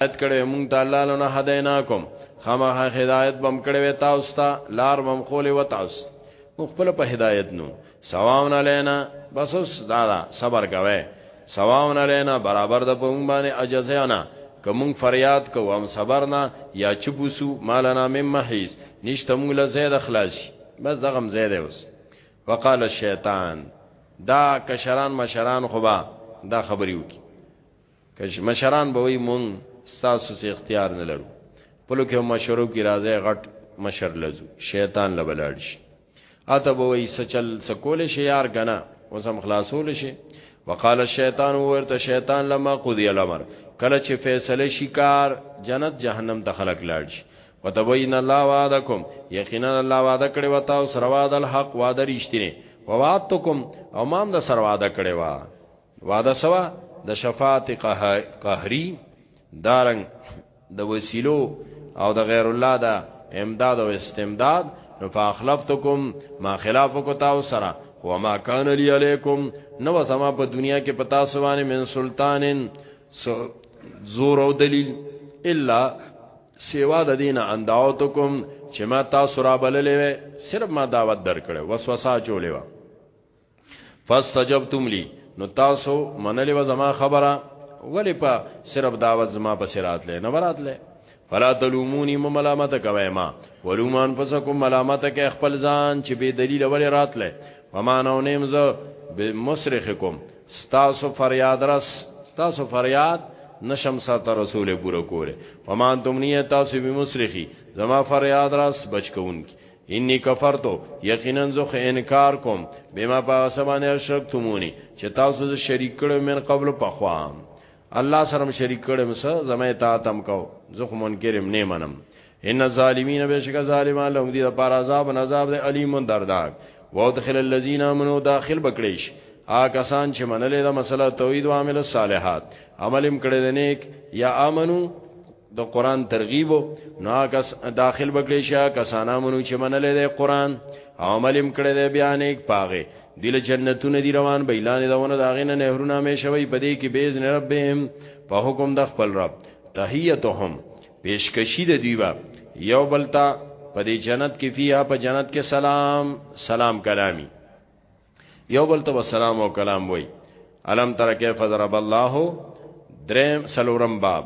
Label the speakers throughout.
Speaker 1: هدایت کړي مونږ ته الله لنا هدایناکم خامہ هدایت بم کړي وې تاسو ته لار بم خولې و تاسو مونږ خپل په هدایت نو سواون علینا بس اوس دا, دا صبر کوي سواون علینا برابر د په مونږ باندې اجازهانا کوم فریاد کوو هم صبر نه یا چپوسو مالنا مم محیز نشته مونږ له زید خلاصي بس دغه هم زید اوس وقال الشیطان دا کشران مشران خو با دا خبرې وکي کش مشران به وي مونږ ستاسو سي اختیار نه لرو پلو کې مشورو کې راځي غټ مشر لزو شیطان لبلاړ شي اته به وي سچل سکول شي یار غنا اوس هم خلاصول شي وقال الشیطان ورته شیطان لما قضی الامر کله چې فیصله شي کار جنت جهنم ته خلق لاړ شي وتبین الله وعدکم یقینا الله وعده کړی وتا او سره وعده الحق وعده رښتینه ووعدتکم او مام د سره وعده کړی وا وعده سوا د شفاعت قهری دارنګ د وسیلو او د غیر الله دا امداد او استمداد نو فاخلفتکم ما خلاف کو تاسو سره و ما کان لی علیکم نو سما په دنیا کې پتا سوانه من سلطانن زور او دلیل الا سیوا د دین انداوتکم چې ما تاسو را بللې صرف ما دعوت درکړې وسوسه چولې و فاستجبتم لي نو تاسو منلې و زما خبره ولی په صرف دعوت زما په سرات لې نه برات لې فلا تلومونی ملامت کوي ما ولوم انفسکم ملامت کوي خپل ځان چې به دلیل ولی رات لې وما نو نیم ز بمصرخکم تاسو فریاد رس تاسو فریاد نشم ساته رسول پورا کوله وما انتم نیه تاسو بمصرخي زما فریاد رس بچکون کی انی کفرتو یقینا زه خو انکار کوم بما په سبانه اشرکتمونی چې تاسو زه شریک کړو من قبل پخوا الله سره شریک کړم سه زما اطاعت هم کو زه خو منکرم نه منم ان الظالمین بشک ظالمان لهم دی پر عذاب عذاب علیم دردناک وادخل الذین امنوا داخل بکړیش آ کسان چې منلې دا مسله توحید او عامل صالحات عملم کړي د نیک یا امنو د قران ترغیب نو کس داخل بکړي شه کسانا منو چې منلې ده قران عمل هم کړی دی بیا نیک پاغه دل جنتونه دی روان به اعلان دونه داغه نه نهرونه مې شوی پدې کې بیز نه ربهم په حکم د خپل رب تحیتهم پیشکشی د دیوا یو بلتا پدې جنت کې فیها په جنت کې سلام سلام کلامی یو بل ته سلام او کلام وای علم تر کیف ضرب الله دریم سلورم باب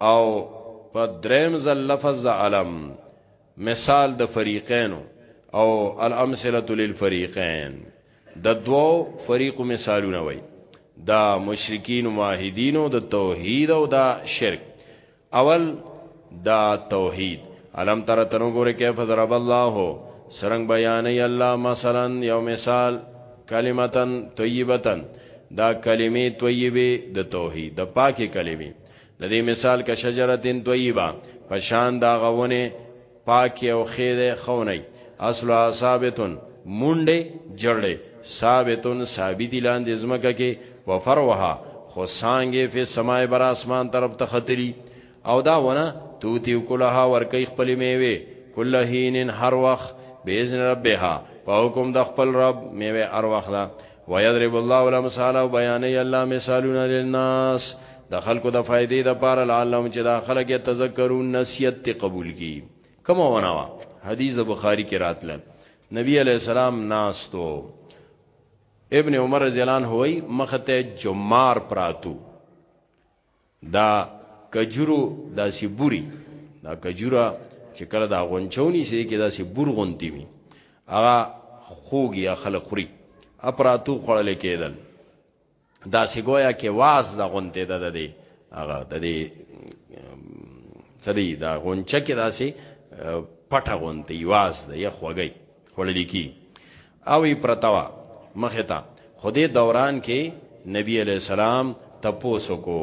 Speaker 1: او په دریم ز لفظ د علم مثال د فریقینو او الامثله للفریقین د دوو فریقو مثالونه وای دا مشرکین او موحدین او د توحید او دا شرک اول دا توحید علم تر تنو ګوره کیف ضرب الله سرنګ بیان ای الله مثلا یو مثال کلمتن طیبتن دا کلمې طیبه د توحید د پاکه کلمې د دې مثال کا شجرتن طیبه پشان دا غونه پاک او خیر خونی اصل ثابتن مونډه جړې ثابتن ثابت لاندې زمکه کې وفروها خو سانګې فی سمای بر اسمان طرف ته خطری او دا ونه توتی کلها ورکی خپل میوه کلهین هر وخت باذن ربها په حکم د خپل رب میوه هر وخت ويضرب الله الامثال او بیان الله مثالونه للناس د خلکو د فائدې د پاره لعلهم چې دا خلک تذکرون نصیحت ته قبول کی کومه وناوا حدیث د بخاری کې راتله نبی علی السلام ناس تو ابن عمر رضی الله عنه وای مخته جمار پراتو دا کجورو داسې بوري دا کجوره چې کله دا غونچونی سي کې داسې بور غونتی وي هغه خوږي خلک خوري اپراتو خړل کېدل دا سګویا کې واز د غونته ده د دې هغه د دې سړي دا غونچه کې داسې پټه غونته یواز ده یا خوګي خړل کی او یې پرته وه مخې ته خو دې دوران کې نبی علیه السلام تپوسو کو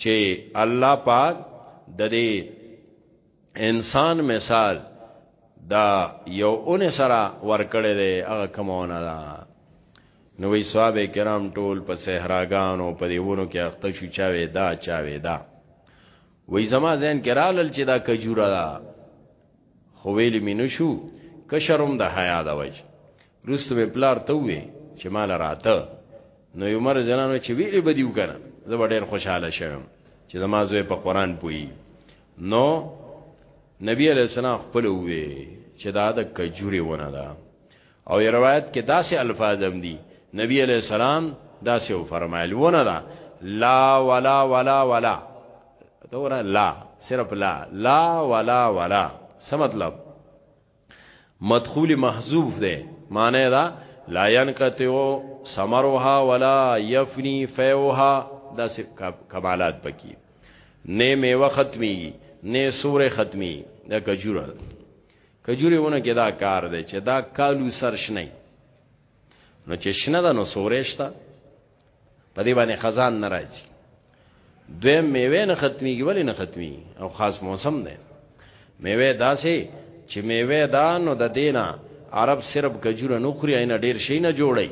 Speaker 1: چې الله پاک د دې انسان مثال دا یو اون سره ورکړی دی هغه کومونه ده نو وی صحابه کرام ټول په صحراګانو په دیونو کې اخته شو چاوي دا چاوي دا وی زما زین کرالل چې دا کجوره ده خو ویلی می نشو کشرم د حیا د وجه روستو به پلار ته وې چې مال راته نو یو مر جنانو چې ویلې بدیو کنه زه ډېر خوشاله شوم چې زما زوی په قران پوي نو نبی علیہ السلام خپل وې چې دا د کجوري ونه ده او روایت کې داسې الفاظ هم دي نبی علیہ السلام داسې و فرمایل ونه دا لا ولا ولا ولا دورا لا صرف لا لا ولا ولا څه مطلب مدخول محذوف ده معنی دا لا ينقطعو ثمرها ولا يفني فيوها دا کمالات پکې نه میوه ختمي نه سوره ختمي دا کجوره کجوري ونه کې دا کار دی چې دا کالو سر شنه نو چې شنه ده نو سورېشته په دې باندې خزان ناراضي دوی میوه نه ختميږي ولی نه ختمي او خاص موسم دی میوه داسې چې میوه دا نو د دینا عرب صرف کجوره نه خوري نه ډیر شي نه جوړي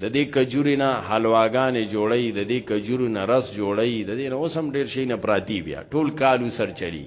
Speaker 1: د دې کجوري نه حلواګانې جوړي د دې کجوري نه رس جوړي د دې نه اوسم ډیر شي نه پراتی بیا ټول کالو سر چلی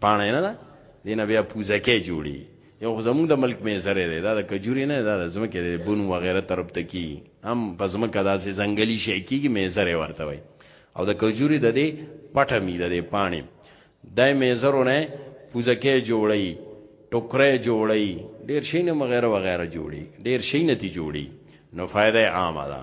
Speaker 1: پانه نه ده دینه بیا پوزه کې جوړي یو زموږ د ملک مې زره ده دا د کجوري نه ده د زمکه د بون و غیره طرف ته کی هم پزمکه داسې ځنګلي شي کیږي مې زره ورته وای او د کجوري د دې پټه می د دې پانی دای مې زرونه پوزه کې جوړي ټوکره جوړي ډیر شي نه مغیره وغیره جوړي ډیر شي نه تی جوړي نو فائدہ عامه ده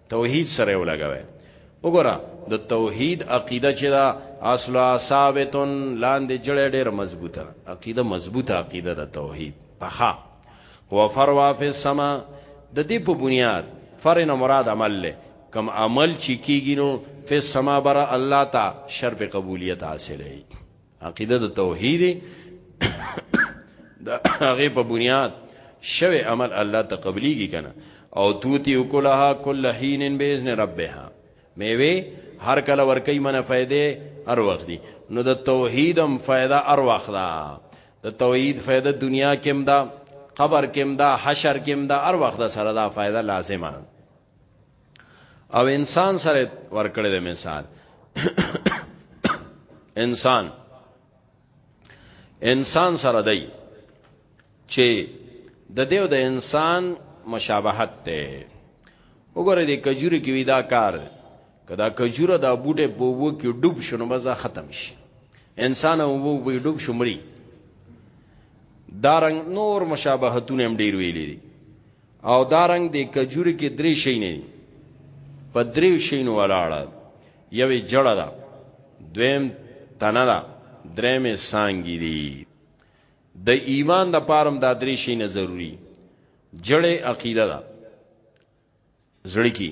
Speaker 1: توحید سره ولګوي وګوره د توحید عقیده چې دا اصل ثابتن لاندې جړې ډېر مضبوطه عقیده مضبوطه عقیده د توحید پخا وفروا فی السما د دې په بنیاد فرنه مراد عمل له کم عمل چې کیږي نو فی السما بر الله تا شرف قبولیت حاصلې عقیده د توحید دا هغه په بنیاد شوه عمل الله ته قبليږي کنه او توتی وکلها کل حين باذن ربها میوه هر کله ورکی منه فائدې هر وخت دي نو د توحیدم فائدہ هر وخت ده د توحید فائدہ دنیا کې هم ده قبر کې هم ده حشر کې هم ده هر وخت سره ده فائدہ لازمه او انسان سره ورکړی دی مثال انسان انسان سره دی چې د دیو د انسان مشابهت ته وګوره د کجوري کې ودا کار کدا کجوره د بوټه په وو کې ډوب شونه مزه ختم شي انسان وو وی ډوب شمري دارنګ نور مشابهتونه هم ډیر ویلي دي او دارنګ د کجور کې درې شي نه په درې شي نو ولاړه یوې جړه ده دویم تنه ده درېمې سانګي دي د ایمان د پارم دا درې شي نه ضروری جړې عقیده ده زړه کې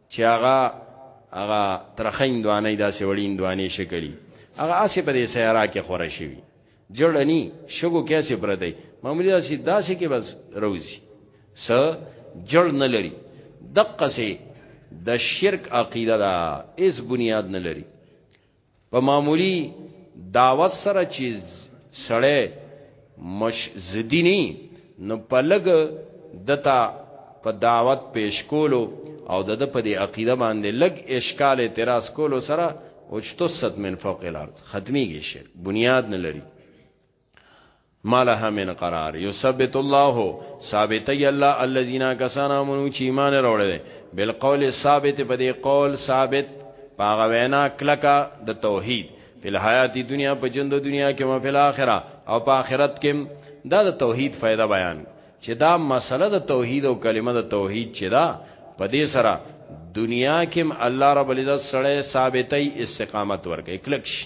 Speaker 1: چې هغه هغه ترخه اندوانه داسې وړي اندوانې شکلی هغه اسې په دې سیارا کې خوره شوي جوړنی شګو کیسه پر دی معمولی داسې داسې کې بس روزي س جوړ نه لري دقه سي د شرک عقیده دا اس بنیاد نه لري په معمولی دعوت سره چې سړی مش زدینی نو پلګ دتا په دعوت پیش کولو او د په دې عقیده باندې لګ اشکال اعتراض کولو سره او چتست من فوق الارض ختميږي شي بنیاد نه لري مالها من قرار یثبت الله ثابت ی الله الذين كسانا منو چې ایمان راوړل بالقول ثابت په دې قول ثابت پاغه وینا کلکا د توحید په حیات دنیا په ژوند دنیا کې او په آخرت او په آخرت کې دا د توحید فائدہ بیان چې دا مسله د توحید او کلمه د توحید چې دا په دې سره دنیا کې الله رب العزت سره ثابتې استقامت ورکړي کلک شي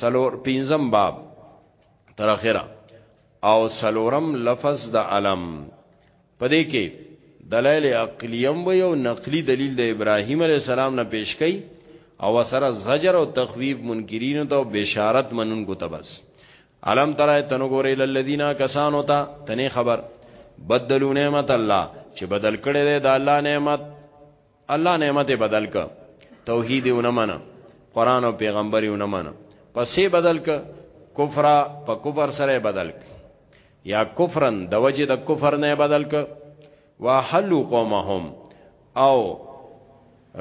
Speaker 1: سلور پنځم باب تر اخره او سلورم لفظ د علم پدې کې دلایل عقلیم و یو نقلی دلیل د ابراهیم علی السلام نه پیش کړي او سره زجر او تخویب منکرین ته بشارت منونکو ته بس علم ترای تنو ګورې للذینا کسانو ته تنه خبر بدلو نعمت الله چې بدل کړي د الله نعمت الله نعمت بدل ک توحید یې ونمنه قران او پیغمبر یې ونمنه پسې بدل ک کفر په کفر سره بدل ک یا کفرن د وجه د کفر نه بدل ک واحلوا قومهم او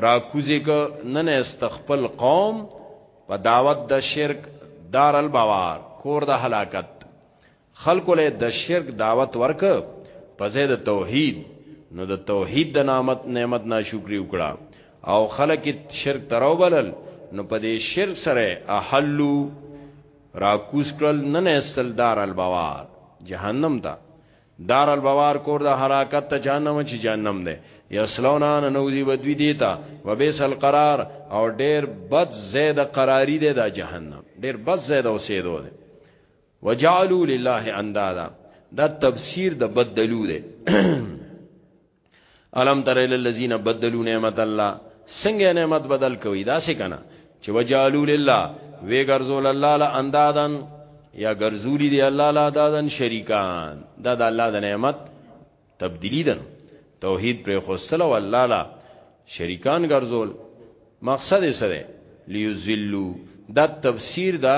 Speaker 1: را کوزی ک نن استخپل قوم په دعوت د شرک دار البوار کور د هلاکت خلق له د شرک دعوت ورک په زید توحید نو د توحید د نعمت نعمت ناشکری وکړه او خلق شرک ترو بلل نو په دې شرک سره احلو را کوس کړل نن استل دار البوار جهنم ته دار البوار کور د حرکت ته جهنم چې جهنم ده یسلونا نوزی ودوی دیتا وبئس القرار او ډیر بد زید قراری ده د جهنم ډیر بد زید اوسېدو ده وجعلوا لله اندادا دا تفسیر د بدلو ده الم تر الى الذين بدلوا نعمت الله څنګه نعمت بدل کوي دا څه کنه چې وجعلوا لله وی ګرځول الله لا اندادن یا ګرځولی دی الله لا دادن شریکان دا د الله د نعمت تبدیلی ده نو توحید پر خوصله او الله لا شریکان ګرځول مقصد یې سره لیذلو دا تفسیر دا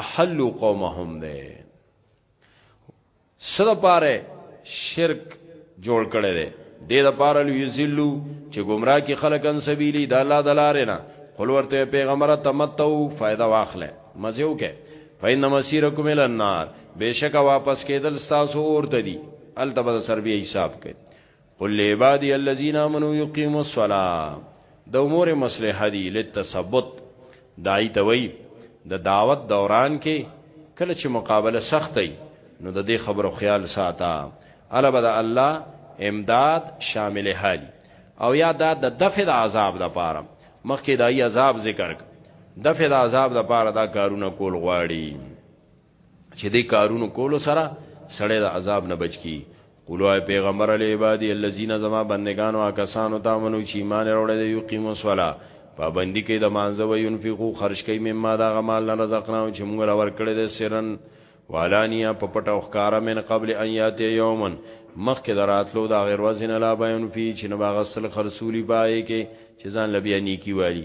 Speaker 1: احل قومهم ده سره پاره شرک جوړ کړي ده د دې لپاره لیذلو چې گمراه کی خلک ان سبیلی دا الله دلاره نه قل ورته پیغمبر تمتو فائدہ واخله مزه وکه فین مسیرکم النار بشک واپس کېدل تاسو اور ته دي الته به سر بیا حساب کوي قل عبادی الذین آمنوا یقیموا الصلاة د امور مصلحه دی لتثبت دای ته وای د دعوت دوران کې کله چې مقابله سخت وي نو د دې خبرو خیال ساته البته الله امداد شامل حالی او یا دا د دفع د عذاب د پاره مخکې دای عذاب ذکر دفع د عذاب د پاره دا کارونه کول غواړي چې دې کارونو کولو سره سړی د عذاب نه بچ کی قولوا پیغمبر علی عبادی الذین زما بندگان او کسانو تامنو چې ایمان وروړي د یقیم الصلا پابندی کې د مانزه و ينفقو خرج کوي مما دا غمال نه رزقنا چې موږ را ورکړي د سرن والانیا په پټه او ښکارا من قبل ان یاتی یومن مخکې دراتلو دا غیر وزن لا بیان فی چې نو غسل خرصولی پای کې چې ځان لبیا نیکی والی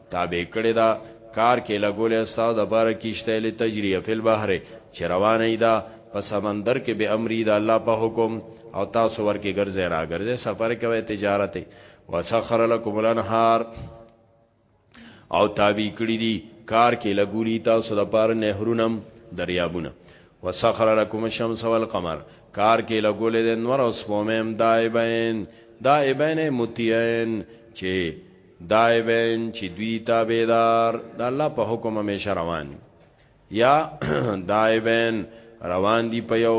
Speaker 1: تابع کړی ده کار کې لګولی ستاسو لپاره کشتی لتجریه فی البحر چې روانه يي دا په سمندر کې بأمره د الله په حکم او تاسو ورکې ګرځی راګرځی سفر کوی تجارت يي وسخر لکم الانهار او تابع کړی دي کار کې لګولی تاسو لپاره نهرونم دریابونه وسخر لکم الشمس والقمر کار کې لګولې د نور او سپومیم دایبین دایبین متین چې دای وین چې دوی تابعدار د الله په حکم همیشه روان یا دای وین روان دی په یو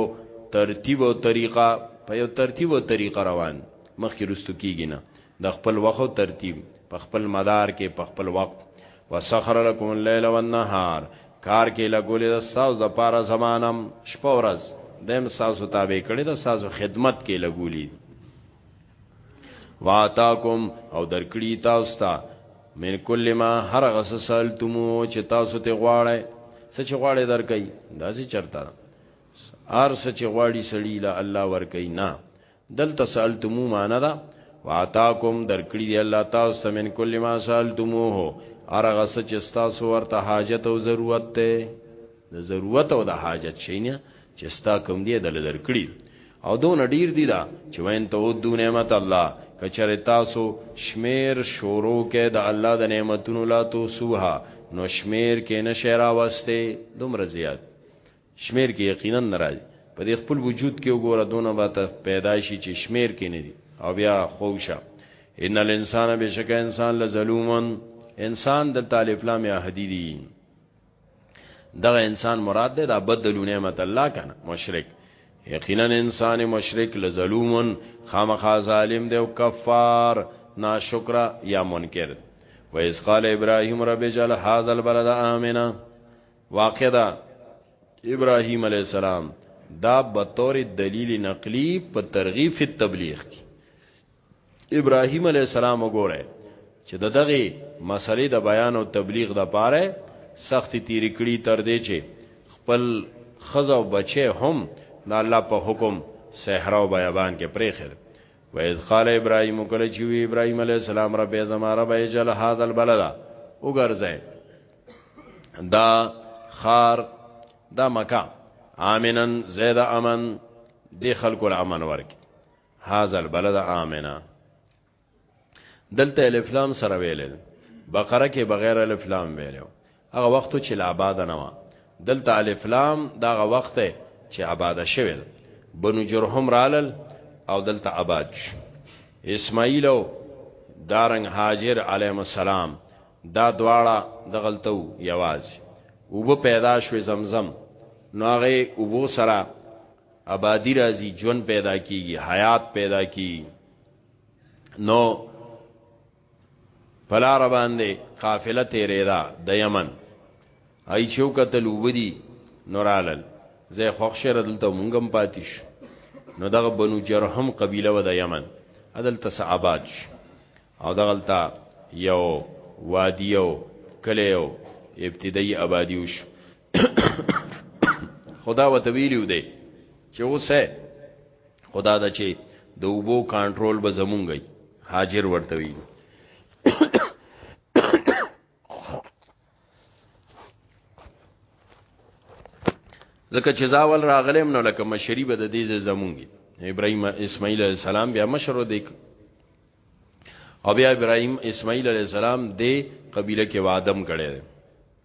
Speaker 1: ترتیب او طریقه په یو ترتیب او طریقه روان مخکې رستو کیږي نه د خپل وخت ترتیب په خپل مدار کې په خپل وخت وسخر لكم الليل والنهار کار کې لګولې د ساز د پاره زمانم شپه ورځ دیم ساسو تابع کړي د ساسو خدمت کې لګولې واتاکم او درکړی تاسو ته من کل ما هر غس سالتمو چې تاسو ته غواړی سچ غواړی درکای داسې چرته ار سچ غواړی سړی لا الله ورکای نه دلته سالتمو معنا ده واتاکم درکړی دی الله تاسو ته من کل ما سالتمو هر غس چې تاسو ورته حاجت او ضرورت ته د ضرورت او د حاجت شینه چې ستا کوم دی د لدر کړی او دون ډیر دی دا چې وین ته او دو نعمت الله کچره تاسو شمیر شورو کې د الله د نعمتونو لا تو سوها نو شمیر کې نشه را وسته دومره زیات شمیر کې یقینا ناراض په دې خپل وجود کې وګوره دونه به ته پیدا شي چې شمیر کې نه دي او بیا خوښه ان الانسان بشک انسان لظلومن انسان د طالب لامه حدیدی دغه انسان مراد ده دا بدلو نعمت الله کنه مشرک یقینا انسان مشرک لظلومن خامخا ظالم دی او کفار ناشکر یا منکر و اس قال ابراهیم رب اجعل هذا البلد امنا واقعا ابراهیم علی السلام دا به تور دلیل نقلی په ترغیب فی تبلیغ کی ابراهيم عليه السلام وګوره چې د دغه مسلې د بیان او تبلیغ د پاره سخت تیری کړی تر دې چې خپل خزه او بچي هم د الله په حکم صحرا او بیابان کې پرېخر و اذ قال ابراهيم کله چې وی ابراهيم عليه السلام رب زما رب اجل هذا البلد وګرځي دا خار دا مکه امنن زید امن دی خلکو الامن ورکی هاذا البلد آمنا دلته الف لام سره ویل بقره کې بغیر الف لام ویل هغه وخت چې لا آباد نه و دلته الف لام دا هغه وخت چې آباد شوه بنو جرهم رالل او دلته آباد شو اسماعیل او دارنګ هاجر علیهم السلام دا دواړه دغلتو یواز وب پیدا شوه زمزم نو هغه وبو سره ابادی راځي ژوند پیدا کیږي حیات پیدا کیږي نو پلار باندې قافله تیرې دا د یمن ای چو قتل وبدي نورالل زه خوښره دلته مونږم پاتیش نو دغه بنو جرهم قبیله و د یمن عدالت سه آباد او دغلتا یو وادیو کلیو ابتدایي آبادیوش خدا وته ویلو دی چې اوسه خدا د چې د وبو کنټرول به زمونږی حاضر ورته وی ځکه چې زاول راغلم نو لکه مشری به د دې زمونږی ابراهيم اسماعیل علیہ السلام بیا مشر دی او بیا ابراهيم اسماعیل علیہ السلام د قبیله کې وادم کړي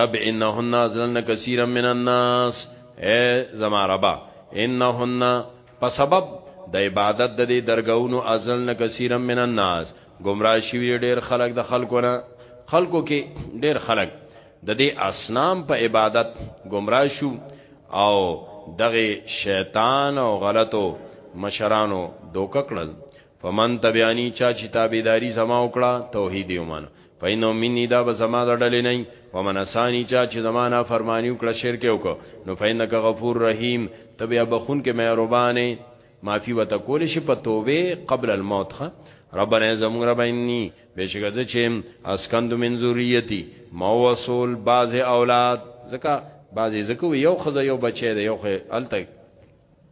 Speaker 1: رب انهن ازلن کثیرا من الناس اے زما ربا انهن په سبب د عبادت د دې درگاونو ازلن کثیرا من الناس گمراه شوی ډیر خلک د خلکو نه خلکو کې ډیر خلک د دې اصنام په عبادت گمراه شو او دغه شیطان او غلطو مشرانو دوک کړل فمن تبعنی چا چې تابعداري زما وکړه توحید یې ومنه فینو منی دا به زما د ډلې نه ومن اسانی چا چې زما نه فرمانی وکړه شرک یې وکړه نو فینک غفور رحیم ته بیا بخون کې مهربانې معافی وته کول شي په توبه قبل الموت ښه ربنا زمون رب انی بشکه زه چې اسکند من ذریتی ما وصول باز اولاد زکه باز زکه یو خزه یو بچی دی یو خه الته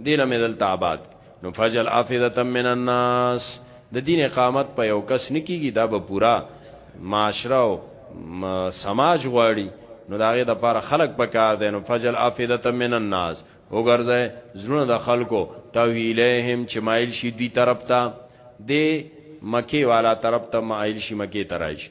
Speaker 1: دینه مې دلته آباد نو فجل افیدتا من الناس د دین اقامت په یو کس نکیږي دا به پورا معاشره او سماج غواړي نو داغه د پاره خلق په کار دی نو فجل افیدتا من الناس وګرځي زړه د خلکو تویلهم چې مایل شي دوی طرف ته د مکی والا طرف ته مایل شي مکی ترایش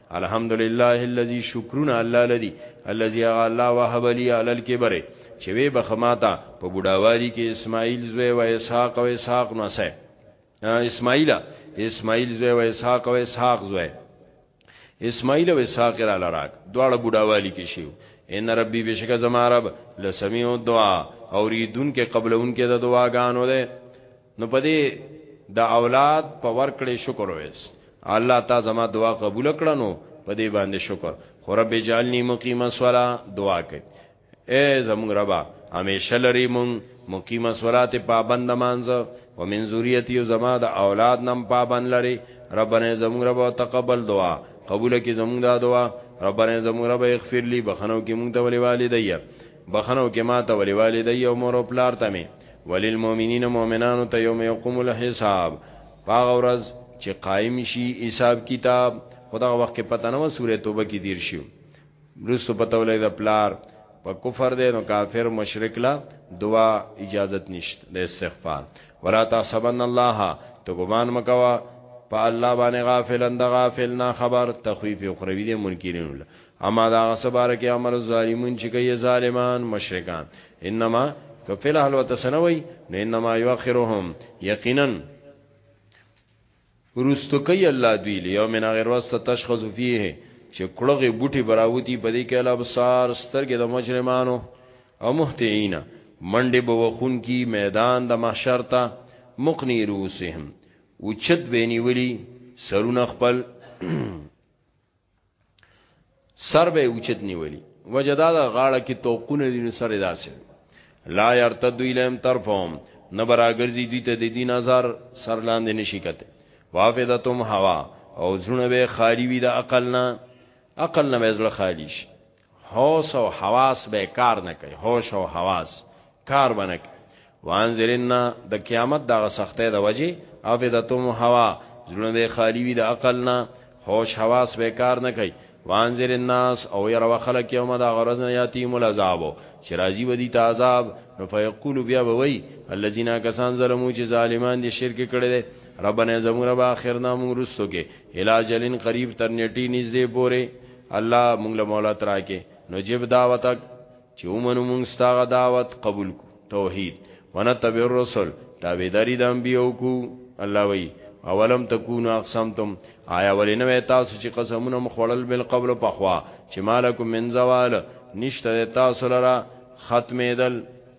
Speaker 1: الحمدلله الذي شکرنا الله الذي الذي الله وهب لي على الكبر چې وی بخماتا په بډاوالي کې اسماعیل زوی و اسحاق او اسحاق نو سه اسماعیل اسماعیل زوی و اسحاق او اسحاق زوی اسماعیل او اسحاق را لراک دواړه بډاوالي کې شیو ان ربي بشک زما رب لسميع الدعاء اوریدون کې قبلون کې د دعاګانو ده نو په دې د اولاد په ورکړې شکر وېس الله تا زما دعا قبول کړنو په دې باندې شکر خو رب جعلنی مقیم الصلا دعا کوي اے زمون ربا همیشه لري مون مقیم الصلات پابند مانځه ومن ذریتی زما د اولاد نم پابند لري ربنا زمون ربا تقبل دعا قبول کی زمون دا دعا ربنا زمون ربا اغفر لی بخنو کی مون ته ولي والدیا بخنو کی ما ته ولي والدیا او مور او پلار ته می وللمؤمنین مؤمنانو ته یوم یقوم الحساب پاغه ورځ چې قائم شي حساب کتاب خدا وخت کې پته نه و سورې توبه کې دیر شي برسو پته ولې د پلار په کفر دی نو کافر مشرک لا دعا اجازت نشته د استغفار ولا تحسبن الله تو ګمان مکوا په الله باندې غافل اند غافل نه خبر تخویف اخروی دی منکرین اما دا غصباره کې عمل الظالمون چې کوي ظالمان مشرکان انما که فی الحال وتسنوي نو انما یؤخرهم یقینا ورستو کوي الله دوی لیوم غیر واست تشخص فيه چې کړهغه بوټي براوتی په دې کې الله بصار سترګې د مجرمانو او مهتینا منډه به وخون کی میدان د محشر ته مقنی روسهم اوچت بینی ولی سرونه خپل سر به اوچت نیولی وجدا دا غاړه کې توقونه دي نو سر داسې لا يرتد الیم طرفهم نبراګرځي دوی ته د دین نظر سر لاندې نشي کته وافدتم هوا او زونه به خالی وي د عقل نه عقل نه زړه خالی شي هوس او حواس به کار نه کوي هوش او حواس کار بنه کوي وانذرنا د قیامت دغه سختې د وجې افیدتم هوا زړه به خالی وي د عقل نه هوش حواس به کار نه کوي وانذر الناس او ير وخلق يوم دا غرض نه ياتي ملعذاب چې راضي ودی ته عذاب نو فیقول بیا به وای الذين کسان ظلمو چې ظالمان دي شرک کړي دي ربنا زموږ رب اخرنا موږ رسو کې علاجلن قریب تر نیټی نږدې پوره الله مونږ له مولا تراکه نجيب دعوتک چې ومنو مونږ ستاغه دعوت قبول کو توحید ونتبع الرسل تابعداري د انبيو کو الله وی اولم تکونو اقسمتم آیا ولنوې تاسو چې قسمونه مخړل بل قبل پخوا چې مالکم من زوال نشته تاسو لرا ختمېدل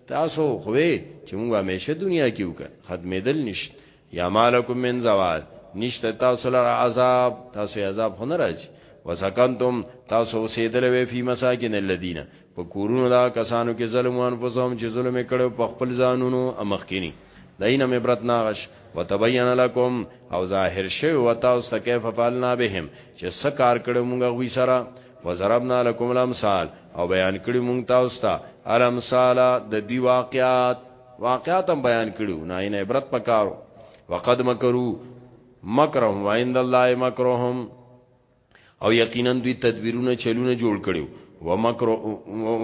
Speaker 1: تاسو خوې چې موږ همیشه دنیا کې وکړ ختمېدل نشته یا مالکم من زوال نشته تاسو لره عذاب تاسو عذاب خو نه راځي وسکنتم تاسو اوسېدل وی فی مساکن الذین په کورونو دا کسانو کې ظلم انفسهم چې ظلم کړو په خپل ځانونو امخکینی دینه عبرت ناغش وتبین لکم او ظاهر شوی و تاسو ته کیف فعلنا بهم چې سکار کړو موږ غوي سره وزربنا لکم الامثال او بیان کړی موږ تاسو ته الامثال د دی واقعات واقعات هم بیان کړو نه ان عبرت پکارو وقد مکرو مکرهم وعند الله مکرهم او یقینا دوی تدبیرونه چلونه جوړ کړو ومکر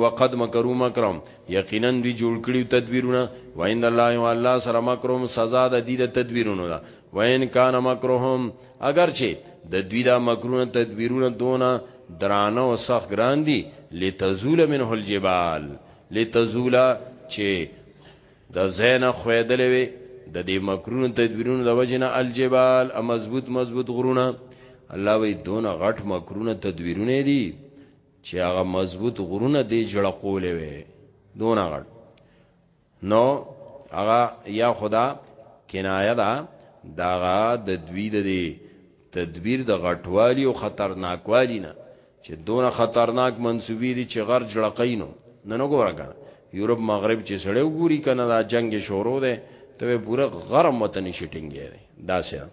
Speaker 1: وقد مکرو مکرهم یقینا دوی جوړ کړو تدبیرونه وعند الله او الله سره مکرهم سزا د دې د تدبیرونو ده وین کان مکرهم اگر چې د دوی دا مکرونه تدبیرونه دونه درانه او سخت ګران دي لتزول منه الجبال لتزولا چې د زینه خویدلې وي د دې مکرونو تدبیرونو د وجنه الجبال ا مضبوط مضبوط غرونه الله وی دون غټ مکرونه تدبیرونه دي چې هغه مضبوط غرونه دی جړه کولې وي دون غټ نو هغه یا خدا کنایه دا داغه د دوی د دی تدبیر د غټوالی او خطرناکوالی نه چې دونه خطرناک منسوبی دي چې غر جړقینو نه نه ګوره کنه یورپ مغرب چې سړی وګوري کنه دا جنگ شروع ده ته پورا غرم وطن شټینګي ده دا سه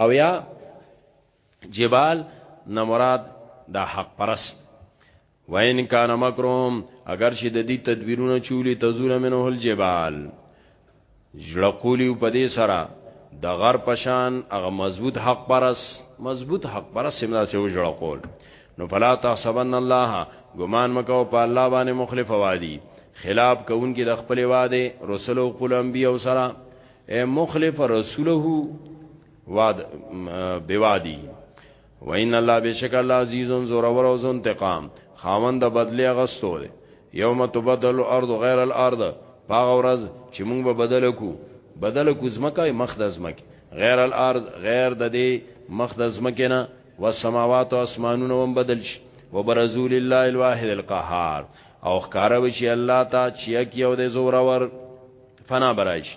Speaker 1: او یا جبال نمراد دا حق پرست وین کان مکروم اگر شي د دې تدبیرونه چولی تزول منه الجبال جړقولیو په دې سره د غر پشان هغه مضبوط حق پرس مضبوط حق پرس سمدا سه وجړه قول نو فلا تحسبن الله ګمان مکو په الله باندې مخلف وادي خلاف کوونکې د خپل واده رسول او قول انبیاء سره اے مخلف رسوله واد بوادی وان الله بشک الله عزیز زور اور او انتقام خاوند بدلی غستو دی یوم تبدل الارض غیر الارض پاغه ورځ چې موږ به بدل کو بدل کو زمکه مخ د زمکه غیر الارض غیر د دې مخ د زمکه نه والسماوات او اسمانونه هم بدل شي وبرزول الله الواحد القهار او ښکارا وشي الله تا چیا کیو د زور اور فنا برایش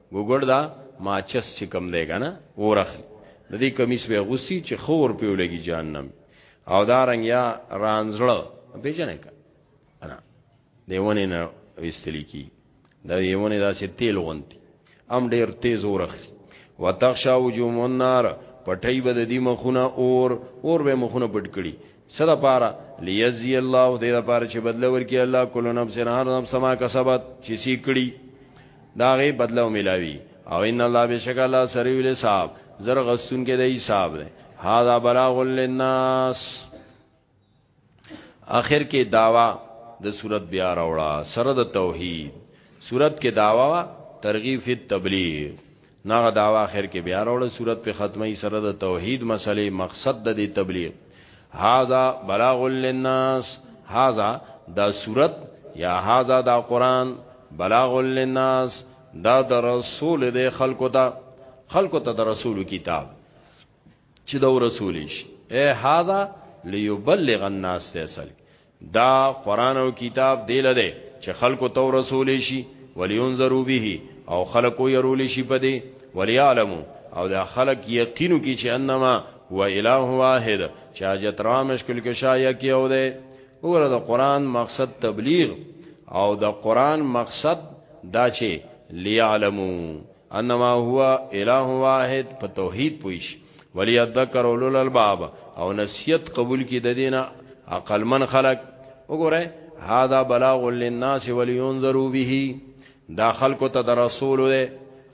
Speaker 1: ګوګړ دا ماچس چې کم دی کنه اور اخلي د دې کمیس به غوسی چې خور پیو لګي جهنم او دا رنگ یا رانزړه پیژنې کا انا دیونه نه وستلی کی دا دیونه داسې تیل غونتی ام ډیر تیز اور اخلي وتخشا وجوم النار پټي بد دي مخونه اور اور به مخونه پټ کړي څه لپاره ليجزي الله دې لپاره چې بدله ورکړي الله کل نفس هر نفس ما کسبت چې سي کړي دا غي بدله ملاوي او ان الله بشک الله سريع الحساب زر غسون کې د حساب ده هاذا بلاغ للناس اخر کې داوا د دا صورت بیا راوړه سره د توحید صورت کې داوا ترغیب فی التبلیغ نه هغه دعوا اخر کې بیا راوړه صورت په ختمه سره د توحید مسلې مقصد د دې تبلیغ هاذا بلاغ للناس هاذا دا صورت یا هاذا دا قران بلاغ للناس دا د رسول د خلکو ته خلکو ته د رسول کتاب چې دا رسول شي اے هاذا ليبلغ الناس ته اصل دا قران او کتاب دی لده چې خلکو تو رسول شي ولینذرو به او خلکو يرول شي په دې وليعلمو او دا خلک یقینو کې چې انما هو اله واحد چې اجت را مشکل کې شایع کې او ده وګوره د قران مقصد تبلیغ او د قران مقصد دا چې ليعلمو انما هو اله واحد په توحید پوښ ولی ادکر اولل الباب او نصیحت قبول کی د دینه عقل من خلق وګوره هاذا بلاغ للناس ولينذروا به دا خلکو ته د رسول دی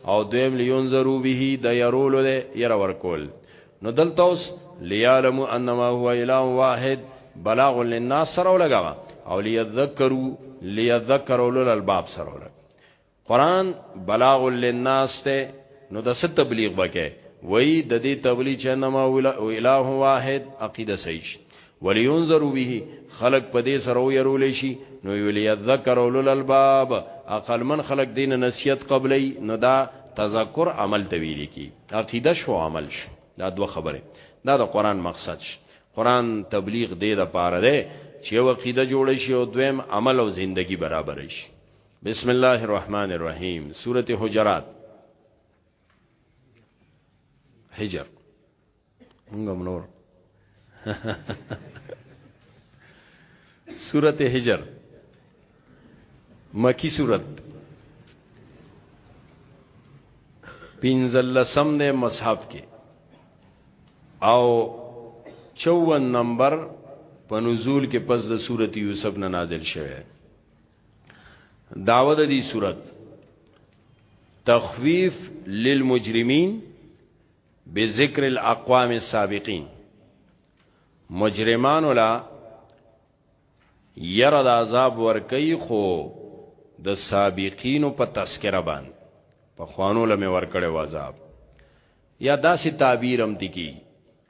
Speaker 1: او دویم لينذروا به د يرول دی ير ورکول نو دلته اوس ليعلم انما هو اله واحد بلاغ للناس سره ولګا او ليذكروا ليذكروا للباب سره ولګا قران بلاغ للناس ته نو د ست تبلیغ وکي وای د دې تبلیغ چې نما الہ واحد عقیده صحیح ولینذروا به خلق په دې سره ويرول شي نو وليذكر اولل الباب عقل من خلق دین نصیحت قبلی نو دا تذکر عمل ته ویل کی عقیده شو عمل شو دا دوه خبره دا د قران مقصد شي قران تبلیغ دې د پاره ده چې عقیده جوړ شي او دویم عمل او زندگی برابر شي بسم الله الرحمن الرحیم سورت حجرات حجر مونږه منور سورت حجر مکی سورت پینزل لسم دے مصحف کې او چون نمبر په نزول کې پس د سورت یوسف نه نازل شوه داوه د دې صورت تخفیف للمجرمین بذکر الاقوام السابقین مجرمان ولا یره د عذاب ورکی خو د سابقینو په تذکره باندې په خوانو لمه ورکړې عذاب یا داسې تعبیر هم دي کی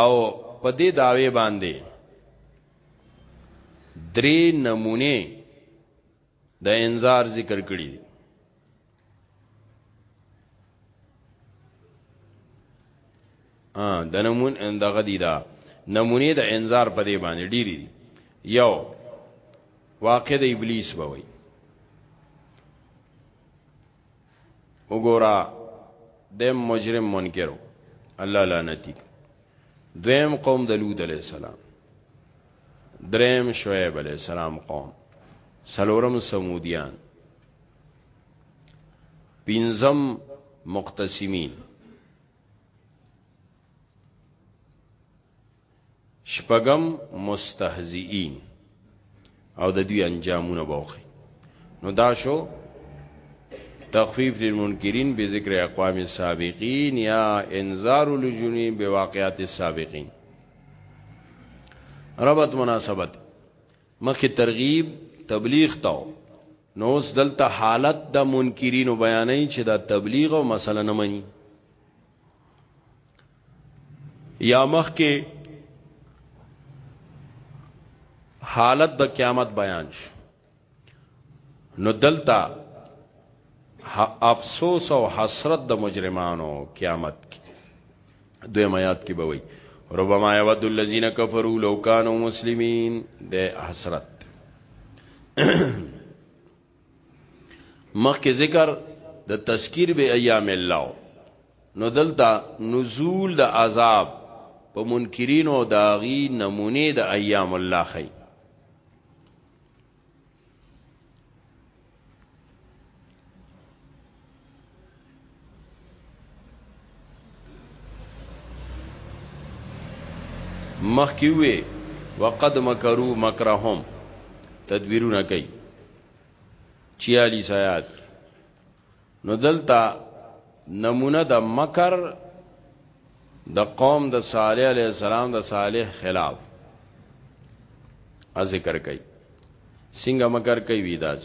Speaker 1: او په دې داوی باندې درې نمونه د انذار ذکر کړی دي ا د نمون دغه دي دا نمونه د انذار په دې باندې ډيري دي یو واقع د ابلیس بوي وګورا د مجرم منکرو الله لعنتی دویم قوم د لوط علی السلام دریم شعیب علی السلام قوم سلورم سمودیان پینزم مقتسمین شپږم مستهزئین او د دوی انجامونه بوخي نو دا شو تخفیف للمنکرین بذکر اقوام السابقین یا انذار للجنین بواقعات السابقین ربط مناسبت مخی ترغیب تبلیغ تاو نو اوس دلته حالت د منکرینو بیانې چې دا تبلیغ او مسله نه مني یا مخ کې حالت د قیامت بیان شو نو دلتا افسوس او حسرت د مجرمانو قیامت کې دوی میات کې بوي ربما یود الذین کفروا لو کانوا مسلمین د حسرت مخکې ذکر د تذکیر به ایام الله نو دلته نزول د عذاب په منکرین او داغي نمونه د ایام الله خي مخکیوه وقد مکرو مکرهم تدبیرونه کوي 46 آیات نو دلته نمونه د مکر د قوم د صالح علی السلام د صالح خلاف ا ذکر کوي څنګه مکر کوي ویداس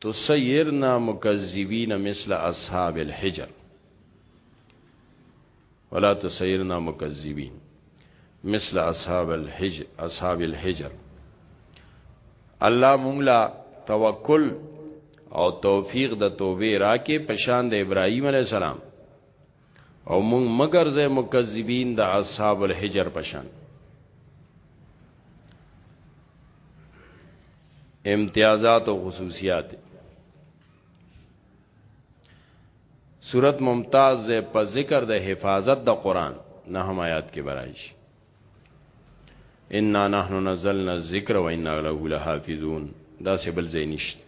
Speaker 1: تسيرنا مکذبین مثل اصحاب الحجر ولا تسيرنا مکذبین مثل اصحاب الحجر اصحاب الحجر الله مونږ لا توکل او توفیق د توبې راکې پشان د ابراهیم علی السلام او مونږ مگر زې مکذبین د اصحاب الحجر پشان امتیازات او خصوصیات صورت ممتاز په ذکر د حفاظت د قران نه هم آیات کې برایش انا نحنو نزلنا الذکر و انا له لحافظون دا سبل زینشت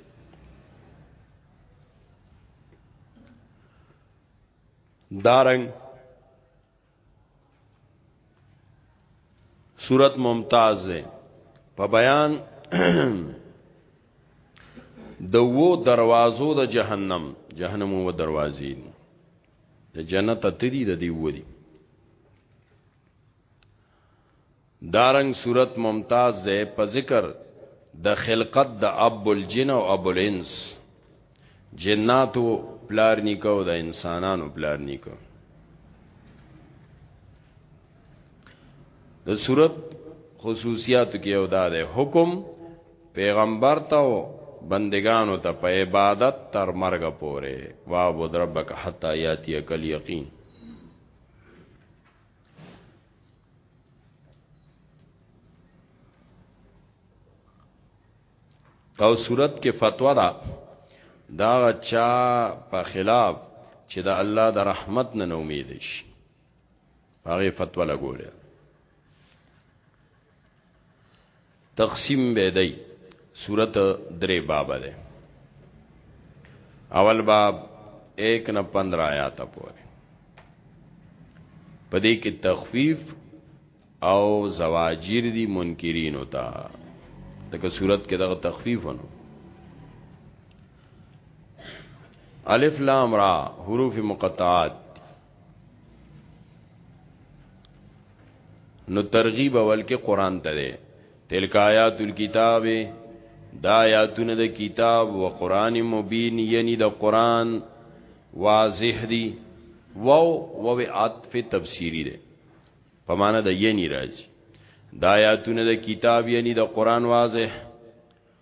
Speaker 1: دارنګ صورت ممتاز ده په بیان د وو دروازو د جهنم جهنم وو دروازې د جنت ته دي د دی وو دي دارنګ صورت ممتاز ده په ذکر د خلقت د اب الجن او اب الانس جناتو پلار نیکو د انسانانو پلار نیکو د صورت خصوصیات کې یو دا ده حکم پیغمبر ته او بندگانو ته په عبادت تر مرګ پورې وعبد ربک حتا یاتی کل یقین او صورت کې فتوا ده دا چا په خلاف چې د الله د رحمت نه امید شي هغه فتوا لګولې تقسیم به دی صورت درې باب ده اول باب 1 نه 15 آیات پورې پدې کې تخفیف او زواجیر دی منکرین ہوتا دغه صورت کې دغه تخفیف ونو الف لام را حروف مقطعات نو ترغیب اول کې قران ته ده تلک آیات الكتاب دا آیاتونه د کتاب و قران مبین یعنی د قران واضح دی و و عطف تفسیری ده په معنا د یعنی راځي دا آیاتونه د کتاب یعنی د قران واضح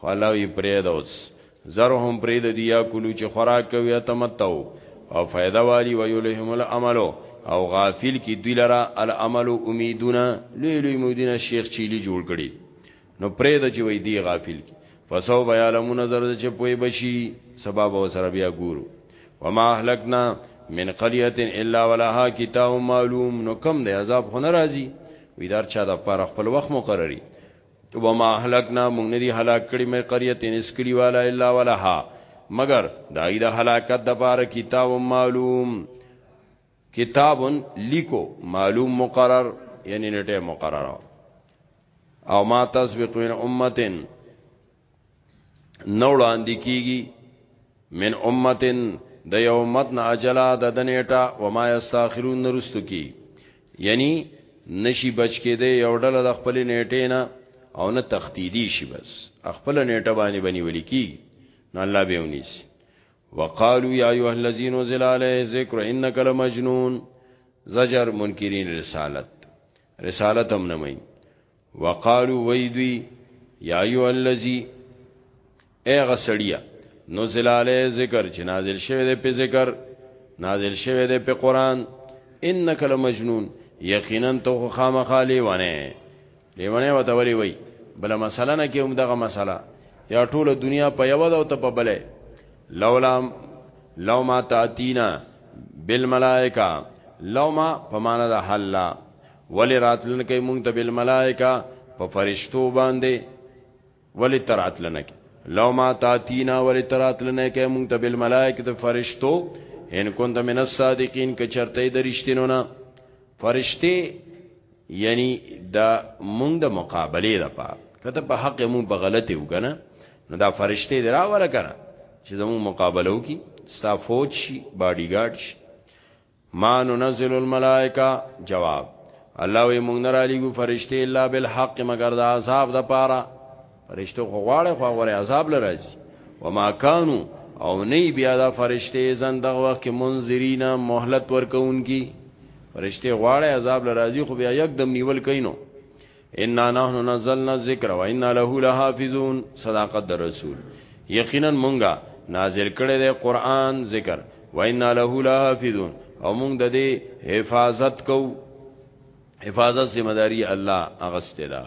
Speaker 1: خلا یې پرې دوس زرهم پرې د دیا کلو چې خوراک کوي تمتو او فائدہ والی ویلهم العمل او غافل کی دوی لرا العمل امیدونه لوی لوی مودینه شیخ چیلی جوړ کړي نو پرې د چې وای دی غافل کی فسو بیا لمو نظر چې پوي بشي سبب او سره بیا ګورو وما اهلکنا من قريه الا ولها کتاب معلوم نو کم دی عذاب خو ناراضي ویدار چا د پر خپل وخت مقرري وما اهلکنا مونږ نه دی هلاک کړی مې قريه تنس کلی والا الا ولها مگر دای د هلاکت د پاره کتاب معلوم کتاب لیکو معلوم مقرر یعنی نټه مقرره او ما تسبقون امتن نو وړاندې کیږي من امتن د یو امت نه اجلا د دنیټه و ما یستاخرون نرستو کی یعنی نشي بچ کې دی یو ډله د خپل نیټه نه او نه تختیدی شي بس خپل نیټه باندې بنی ولیکي نو الله به ونیس وقالو یا ایه الذین زلاله ذکر انک لمجنون زجر منکرین رسالت رسالت هم نه مې وقالو وی دوی یا ایو الذی اغه سړیا نو زلاله ذکر چې نازل شوی دی په ذکر نازل شوی دی په قران انک لمجنون یقینا تو خامخا لیوانه لیوانه وته ولی وی بل مسله نه کې هم دغه مسله یا ټوله دنیا په یو ده او ته په بلې لولا لو ما تاتینا بالملائکه لو ما په معنا د حلا ولی راتلن کوي مونږ ته بالملائکه په فرشتو باندې ولی تراتلن کوي لو ما تاتینا ولی تراتلن کوي مونږ ته بالملائکه ته فرشتو ان كنت من الصادقین که چرته د رښتینو نه فرشتي یعنی دا مونږ د مقابله لپاره کته په حق مونږ په غلطي وکنه نو دا فرشته دی راوره کنه چې زمو مقابله وکي ستا فوج شي باډي ګارد شي ما ننزل الملائکه جواب الله وي مونږ نه را لګو فرشته الا بالحق مگر د عذاب د پاره فرشته خو غواړي خو غواړي عذاب لراځي وما كانو او نه بیا دا فرشته زن دغه وخت کې منذرینا مهلت ورکوونکی فرشته غواړي عذاب لراځي خو بیا یک دم نیول کینو ان نحن نزلنا الذکر وانا له لحافظون صداقت در رسول یقینا مونږه نازل کړي د قران ذکر وانا له لحافظون او مونږ د دې حفاظت کو حفاظت ذمہ داری الله اغسته ده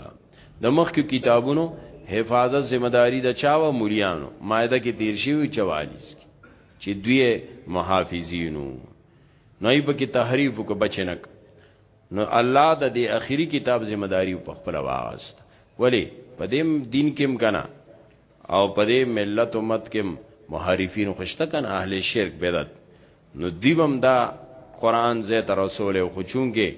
Speaker 1: د مخکې کتابونو حفاظت ذمہ داری د چاوا مليانو مائده کې تیر شي 44 کې چې دوی محافظینو نه په کې تحریف کو بچنک نو الله د دې اخیری کتاب ذمہ داری په خپل واغست ولی په دې دین کې مکنه او په دې ملت امت کې محارفین خوشته کنه اهل شرک بدعت نو دیوم دا قران زه تر رسول او خچونګه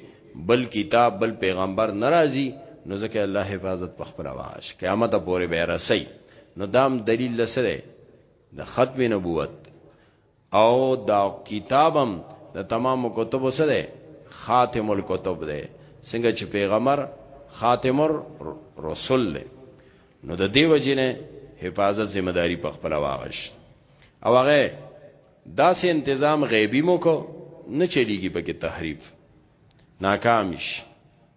Speaker 1: بل کتاب بل پیغمبر ناراضي نو ځکه الله حفاظت په خپل واش قیامت پورې به رسي نو دام دلیل لسره د ختم نبوت او دا کتابم د تمام کتب سره ده خاتم الکتب ده څنګه چې پیغمبر خاتم الرسل ده نو د دیو جنې حفاظت ذمہ داری په خپل واغش او هغه داسې تنظیم غیبی مو کو نه چلیږي په کې تحریف ناکامیش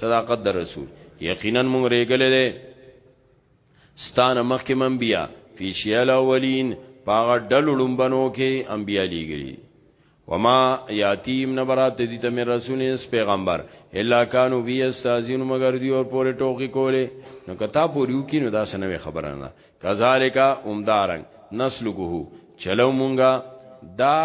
Speaker 1: صداقت در رسول یقینا مونږ ریګل دي ستانه مخکې من بیا فی شیل اولین پاغه ډلو لومبنو کې انبیا لیګری وما یاتیم نبرات دي ته من رسول اس پیغمبر الا کانوا بی استاذین مگر دی اور پورې ټوکی کوله نو کتا پورې وکي نو دا سنوي خبره نه کذالک اومدارنګ نسلکه چلو مونږه دا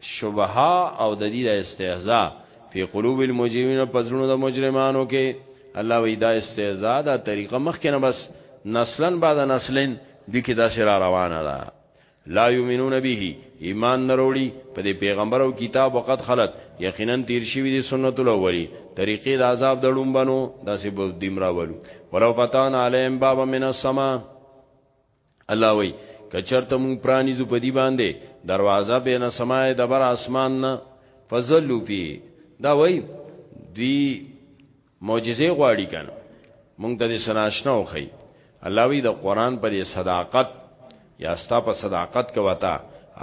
Speaker 1: شبهه او د دې د استهزاء فی قلوب المجرمین په زړونو د مجرمانو کې الله وی دا استهزاء دا طریقه مخکنه بس نسلن بعد نسلن د کی دا سره روانه ده لا یمنون به ایمان نروړي په دې پیغمبر او کتاب وقت خلت یقینا تیر شي دي سنت الاولی طریقې د عذاب دړم بنو داسې به دیمراولو ولو فتان علیم باب من السما الله وی کچرته مون پرانیزو پدی باندې دروازه بین سماء دبر اسمان نه فزلو فی دا وی دوی معجزه غواړي کنه مونږ ته سناشنا وخی الله وی د قران پر صداقت یا ستا په صداقت کې وتا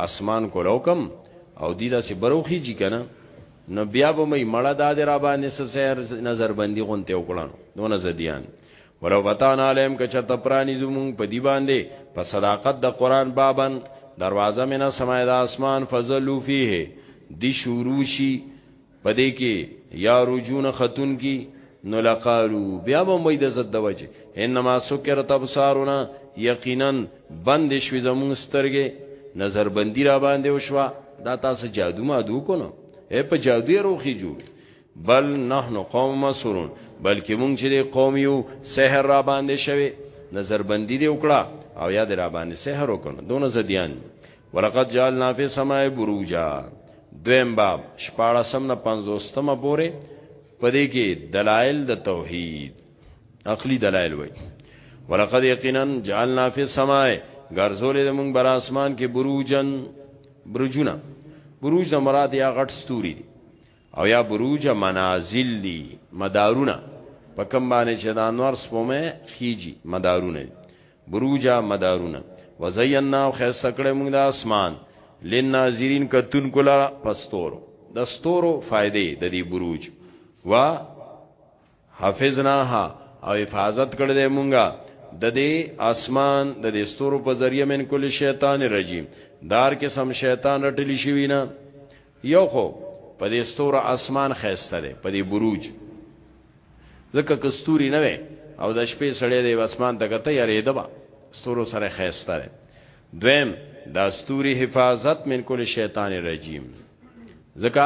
Speaker 1: اسمان کولو کم او دی دا سی بروخی جی کنه نو بیا به مې مړه داد را باندې سحر نظر بندي غونته وکړنو دونه زديان ولو فتحنا عليهم که چرته پرانی زمون په دی باندې په صداقت د قران بابن دروازه من سماع د اسمان فزلوا فيه دی شروع شي پدې کې یا رجون خاتون کی نو لقالو بیا به مې د زد وجه انما سکرت ابصارنا یقینا بند شوي زمون سترګې نظر بندی را باندې وشوا دا تاسو جادو ما دو کو نو اے په جادو روخي جوړ بل نحنو قوم مسرون بلکې مونږ چې قوم یو سحر را باندې شوی نظر بندی دی وکړه او یاد را باندې سحر وکړه دون زدیان ولقد جعلنا فی سماء بروجا دویم باب شپاړه سم نه 50 تم پورې پدې کې دلایل د توحید عقلی دلایل وای ولقد یقینا جعلنا فی السماء غرزول د مونږ بر اسمان کې بروجن برجونه بروج د مراد یا غټ ستوري دي او یا بروج منازل دی مدارونه په کم باندې چې د انوار سپومه خيږي مدارونه بروج مدارونه وزینا او خیسته کړه موږ د اسمان لناظرین کتون کولا پستورو د ستورو فائدې د دې بروج وا حفظناها او حفاظت کړی دی مونږه د دې اسمان د دې ستورو په ذریعہ من کل شیطان رجیم دار کې سم شیطان رټلی شي وینا یو خو په دې ستورو اسمان خيسته دی په دې بروج ځکه کستوري نه وي او د شپې سړې دی اسمان ته کته یری دبا ستورو سره خيسته دی دویم دا ستوري حفاظت من کل شیطان رجیم ځکه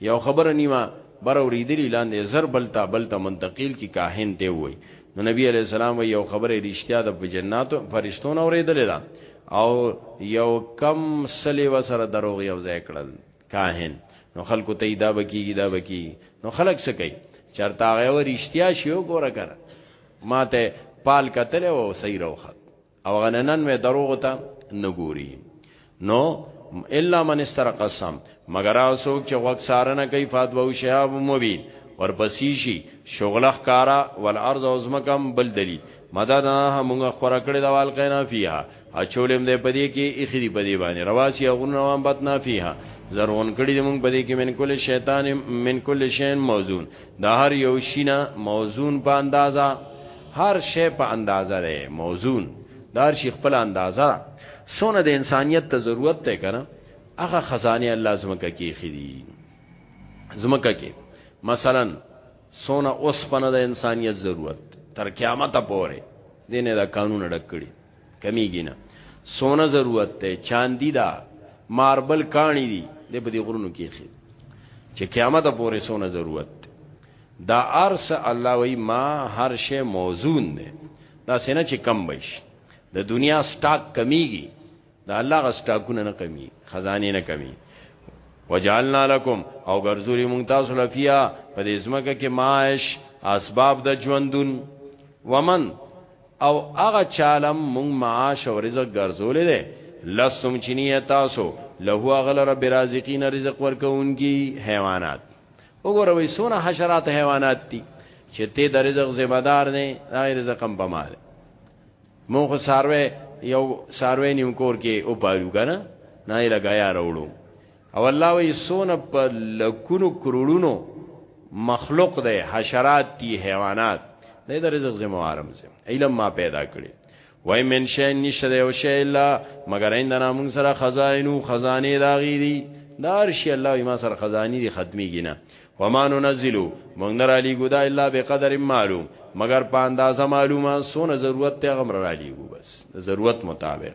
Speaker 1: یو خبره نیمه بر اوریدلی لاندې یې زر بل ته بل ته منتقیل کړي کاهن ته یې ووایي، نو نبي علیه السلام وایي، یو خبره یې رښتیا ده په جناتو فرشتو نه اورېدلې ده او یو کم سل یې ورسره دروغ یو ځای کړل کاهن نو خلکو ته یې دا به کېږي دا به کېږي نو خلک څه کوي چېرته هغه یوه رښتیا شي وګوره که نه ما ته پال کتلی و صحیح راوخت او غننن وې دروغ ته نګوري نو الا من استرق السم مگر اسوک چې وخت سارنه کوي فاتو او شهاب مبین ورپسې شي شغله ښکارا ول ارض او زمکم بل دلی مدد نه موږ خورا کړی دا وال قینا فیها اچولم دې پدې کې اخری پدې باندې رواسی غون روان بتنا فیها زرون کړی دې موږ پدې کې من کل شیطان من کل شین موزون د هر یو شینه موزون په اندازه هر شی په اندازه دی موزون د هر شي خپل اندازه سونه د انسانیت ته ضرورت ته کنه هغه خزانه الله زمکه کې خېدي زمکه کې مثلا سونه اوس پنه د انسانیت ضرورت تر قیامت پورې دینه دا قانون ډک کړي کمیږي نه سونه ضرورت ته چاندی دا ماربل کانی دی د په دې غرونو کې خي چې قیامت پورې سونه ضرورت دا ارس الله وی ما هر شی موزون دی دا سینه چې کم بش د دنیا سٹاک کمیږي دا الله غ سٹاکونه نه کمی خزانه نه کمی وجعلنا لكم او غرزوري مونږ تاسو لفیا په دې سمکه کې معاش اسباب د ژوندون ومن او هغه چالم مونږ معاش او رزق ګرځولې ده لستم چنیه تاسو له هغه لره برازقین رزق ورکوونکی حیوانات وګوره وې سونه حشرات حیوانات دي چې ته د رزق ذمہ دار نه دا رزق کم بماله مونږ خو ساروي یو ساروي نیم کور کې او پالو کنه نه لګایا وروړو او الله وی سونه په لکونو کروڑونو مخلوق ده حشرات تی حیوانات نه د رزق زموارم زم علم ما پیدا کړی وای من شی نشه دی او شی الا مگر عند نامون سره خزائنو خزانه داغی دی دار شی الله ما سره خزانی دی ختمی گینا وما ننزلو مونږ نه را لیګو دا الا بقدر معلوم مگر په اندازه معلومه سونه ضرورت ته غمر را لیګو بس ضرورت مطابق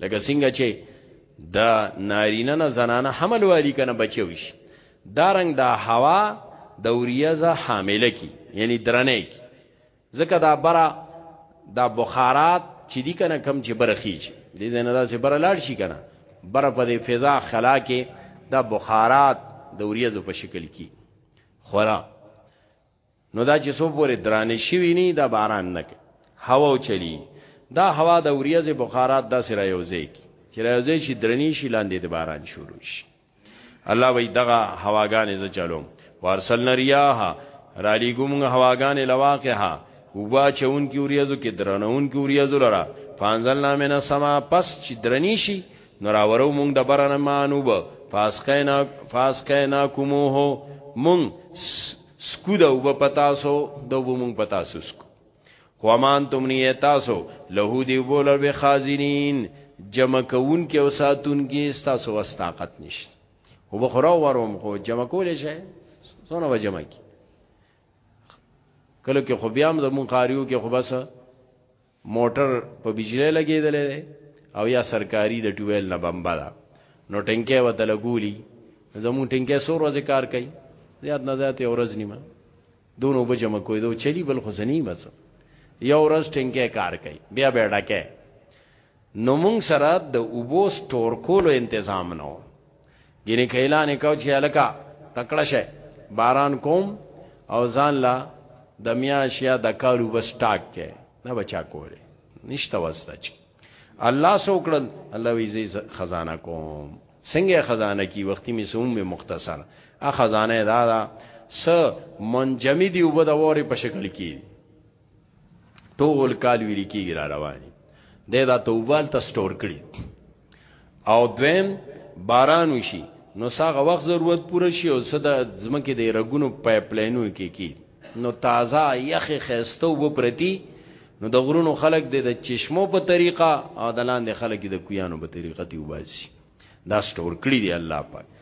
Speaker 1: لکه څنګه چې د نارینه نه زنانه حمل والی کنه بچو شي دارنګ دا هوا د اوریزه حامله کی یعنی درنه کی ځکه دا برا دا بخارات چې دی کنه کم چې برخی شي دې زنه دا چې بر لاړ شي کنه بر په دې فضا خلا کې دا بخارات د اوریزو په شکل کې خورا نو دا چې څو پورې درانه شوی نه دا باران نه کوي هوا چلی دا هوا د وریځ بخارات د سره یوځي چې راځي چې درنی شي لاندې د باران شروع شي الله وی دغه هواګانې ز چلوم وارسل نریاه را لګوم هواګانې لواقها وبا چون کی وریځو کې درنون کی وریځو لرا فانزل نامنا سما پس چې درنی شي نو راورو مونږ د برنه مانوب فاسقینا فاسقینا کومو مونږ سکو د وب پتاسو د وب مونږ پتاسو سکو خو امان تم نه تاسو له دی بوله به خازنین جمع کون کې او ساتون کې تاسو واس طاقت نشته خو بخورا وروم خو جمع کولې شي څونه به جمع کی کله کې خو بیا هم زمون قاریو کې خو بس موټر په بجلی لګیدلی دی او یا سرکاري د ټویل نه بمبه ده نو ټینکه وته لګولي زموږ ټینکه سور ورځې کار کوي زیات نه زیات یو ورځ نیمه دونو به جمع کوی دو چلی بل خو زنی بس یو ورځ ټینکه کار کوي بیا به ډکه نو مونږ سره د اوبو سټور کولو انتظام نه و ګینه که اعلان یې کاو چې هلکه تکړه شه باران کوم او ځان لا د میاش یا د کال اوبه سټاک کې نه بچا کولی نشته وسته چې الله سو کړل الله وی زی خزانه کوم څنګه خزانه کی وختي می سوم می مختصر ا خزانه دا دا س منجمدی وبد وری په شکل کې ټول کال ویل کیږي را رواني د دا توبال ته سٹور کړي او دویم باران وشي نو ساغه وخت ضرورت پوره شي او صدا زمکه د رګونو پایپ لاینو کې کی نو تازه یخ خيسته وب پرتی نو د غرونو خلک د چشمو په طریقه او د لاندې خلک د کویانو په طریقه دی وباسي دا سٹور کړی دی الله پاک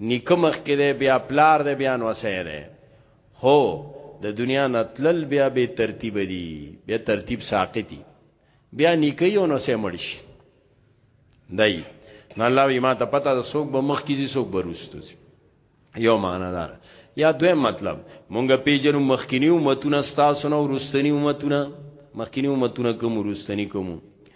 Speaker 1: نیکه مخکې دی بیا پلار دی بیا نوسی دی خو د دنیا نتلل بیا به ترتیب دی بیا ترتیب ساقتی بیا نیکه یو نوسی مړشي دای نه الله وی ما ته پته ده څوک به مخ کیږي څوک به روستو یو معنا دار یا دویم مطلب مونږ پیجنو مخکینی امتونه ستاسو نو روستنی امتونه مخکینی امتونه کوم روستنی کوم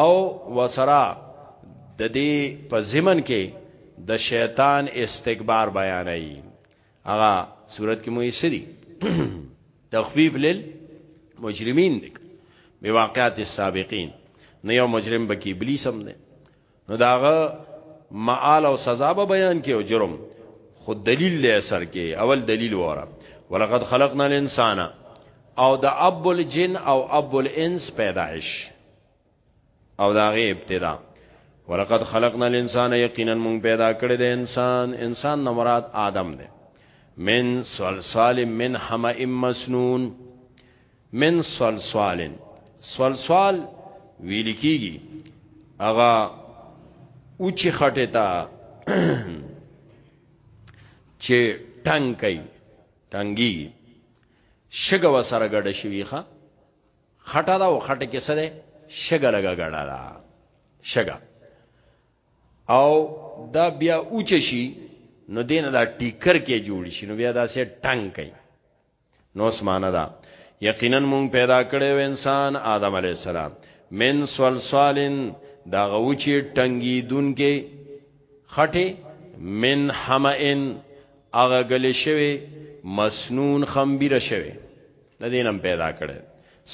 Speaker 1: او وسرا د دې په زمن کې د شیطان استکبار بیانای هغه صورت کې مو یې سری تخفیف لیل مجرمین دی به واقعات السابقین نه یو مجرم به کې ابلیس هم دی نو داغه معال او سزا به بیان کې او جرم خود دلیل له اثر کې اول دلیل وره ولقد خلقنا الانسان او د ابو الجن او ابو الانس پیدائش او داغه ابتدا ولقد خلقنا الانسان یقینا مون پیدا کړی د انسان انسان نه مراد آدم دی من صلصال من حمئ مسنون من صلصال صلصال ویل کیږي اغا اوچی خټه تا چې ټنګي ټنګي شګه وسره ګډه شوی ښا خټه دا او خټه کې سره شګه لګا غړا دا شګه او دا بیا اوچ شي نو دین دا ټیکر کې جوړ شي نو بیا دا سه ټنګ کوي نو اسمانه دا یقینا مونږ پیدا کړو انسان آدم علی السلام من سلسالن دا غوچی ټنګی دن کې خټه من حمئن اغه گلی شوی مسنون خمبیر شوی د دینم پیدا کړي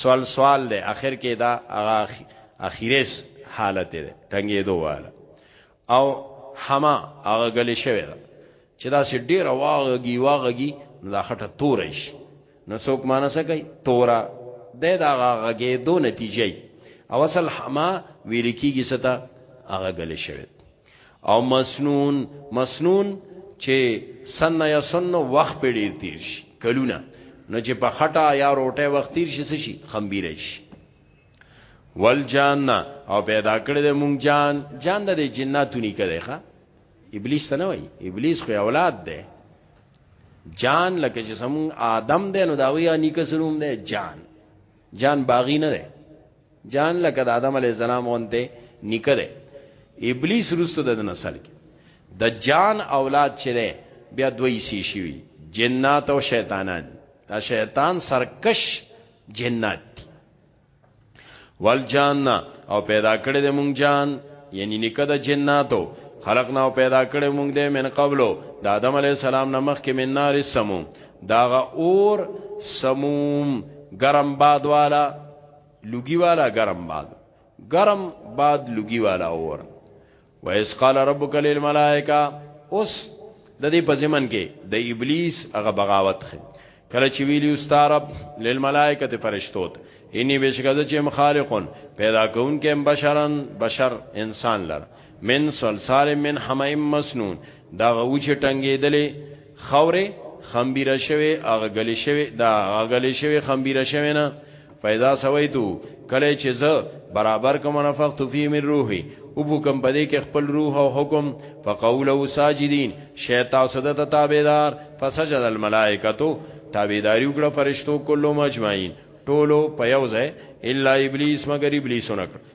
Speaker 1: سوال سوال دی اخر کې دا هغه اخیرس حالت دی ټنګې دواله او حما هغه غلې شوی دا چې دا سې ډیر واغږي واغږي نو دا خټه تورې شي نو څوک مانسه کوي تورا د دا غږې دو نتیجې او اصل حما ویل کیږي ستا هغه غلې شوی او مسنون مسنون چې سن یا سن وخت په ډیر تیر شي کلونه نو چې په خټه یا روټه وخت تیر شي څه شي خمبیر شي والجان او پیدا کړی د مونږ جان جان د جناتو نه کړي ښا ابلیس ته نه وای ابلیس خو اولاد ده جان لکه چې سمون آدم ده نو دا وی انیکه سروم ده جان جان باغی نه ده جان لکه د آدم علی السلام غونته نکره ابلیس رسو د نسل کې د جان اولاد چې ده بیا دوی سی شوی جنات او شیطانان دا شیطان سرکش جنات دی والجان او پیدا کړی د مونږ جان یعنی نکه د جناتو خلقنا او پیدا کړی مونږ د من قبلو د آدم علی السلام نه مخکې من نار سموم داغه اور سموم گرم باد والا لوګي والا ګرم باد ګرم باد لوګي والا اور و اس قال ربک للملائکه اوس د دې په زمن کې د ابلیس هغه بغاوت خې کله چې ویلی استارب للملائکه ته فرشتو ته انی بشکزه چې مخالقون پیدا کون کې بشرن بشر انسان لر من سلسال من حمیم مسنون دا غوچ ټنګې دلې خوره خمبیره شوی هغه غلی شوی دا هغه غلی شوی خمبیره شوی نه فیضا سویتو کله چې زه برابر کوم نفخت فی من روحی او حکم پدې کې خپل روح او حکم فقولوا ساجدین شیطان صدت تابعدار فسجد الملائکتو تابعداري وکړه فرشتو کلو مجمعین ټولو په یو ځای الا ابلیس مگر ابلیس نکړ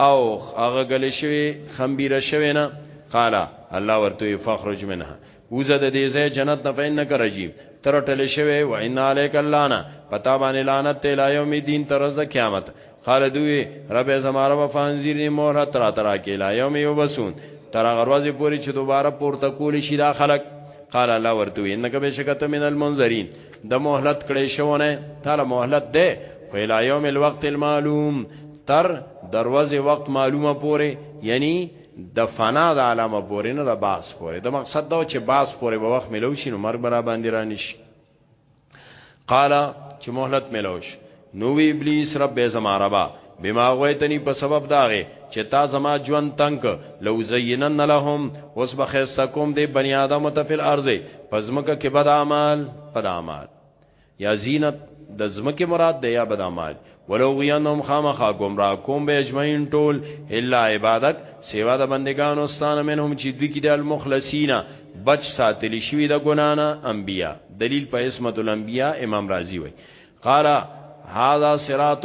Speaker 1: او هغه غل شوی خمبيره شوی نه قال الله ورته فخرج منها وزد دې زې جنت نه فینک رجیم تر ټل شوی و ان علیک اللعنه پتا باندې لعنت ته لا یوم دین تر ز قیامت قال دوی رب زماره و فانذرنی مهرت را ترا کې لا یوم یوبسون تر غروازه پوری چې دوباره پورته کول شي دا خلک قال الله ورته انک بشکته من المنذرین د مهلت کړي شونه تعالی مهلت ده خو لا یوم الوقت المعلوم تر دروازه وخت معلومه پوره یعنی د فنا د علامه پورې نه د باس پورې د مقصد دا چې باس پورې به وخت ملو شي نو مرګ برا باندې رانیش قال چې مهلت ملوش نو وی ابلیس رب زما ربا بما غویتنی په سبب داغه چې تا زما ژوند تنگ لو زینن لهم اوس بخیسکم دی بنی آدم تفل ارزه پزمکه کې بد اعمال بد اعمال یا زینت د زمکه مراد دی یا بدامات ولو غینهم خامخا گمراه کوم به اجمعین ټول الا عبادک سیوا د بندگانو ستانه منهم چې دوی کې د المخلصین بچ ساتل شوی د ګنانا انبیا دلیل په اسمت الانبیا امام رازی وای قال هذا صراط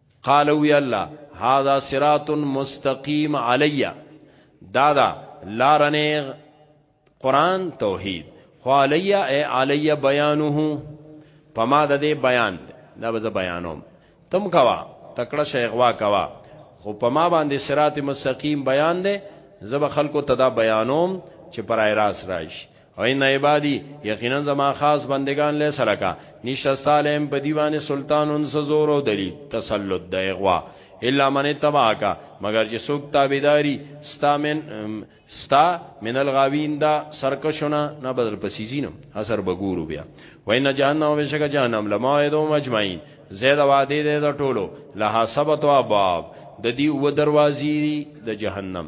Speaker 1: قال وی الله هاذا صراط مستقیم علی دادا لارنه قران توحید خو علی ای علی بیانه پما د دې بیان دا به بیانوم تم کوا تکړه شیخ وا کوا خو پما باندې صراط مستقیم بیان دی زب خلکو تدا بیانوم چې پرای راس راشي او ان عبادی یقینا زما خاص بندگان له سره کا نشته سالم په دیوان سلطان انس زور او دلیل تسلط د اغوا الا من تبعکا مگر چې څوک تابعداري ستا من ستا من الغاوین دا سرکشونه نه بدل پسیزینو اثر بګورو بیا وینا جهنم بشک جهنم لموعدو مجمعین زید وعده ده ټولو لها سبت و ابواب د دې و دروازې د جهنم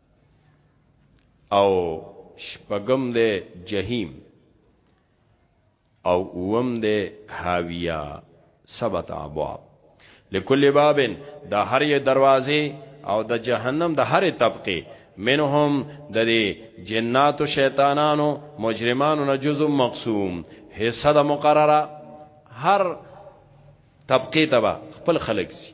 Speaker 1: او شپګم ده جهیم او اوم ده حاویه سبت ابواب لكل باب د هر یو دروازه او د جهنم د هر طبقه منهم د دې جنات او شیطانانو مجرمانو نه جزء مقسوم حصہ د مقرره هر طبقه تبا خپل خلق سي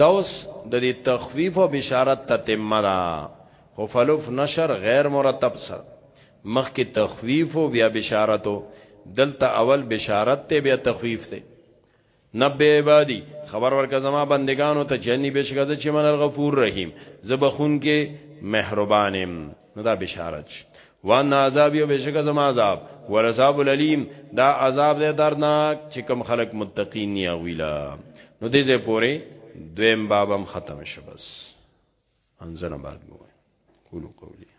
Speaker 1: دا اوس د دې تخفیف او بشارت تتمه ده خو فلف نشر غیر مرتب سر مخکې تخفیف او بیا بشارت دلته اول بشارت ته بیا تخفیف ته نبی عبادی خبر ورکا زما بندگانو ته چنی بشکد چې من الغفور رحیم زبخون کې مهربانم نو دا بشارت شي وان عذاب یو بشک زما عذاب ورزاب العلیم دا عذاب دې دردناک چې کم خلق متقین نیا ویلا نو دې زه پوره دویم بابم ختم شو بس انځنه بعد مو قولو قولی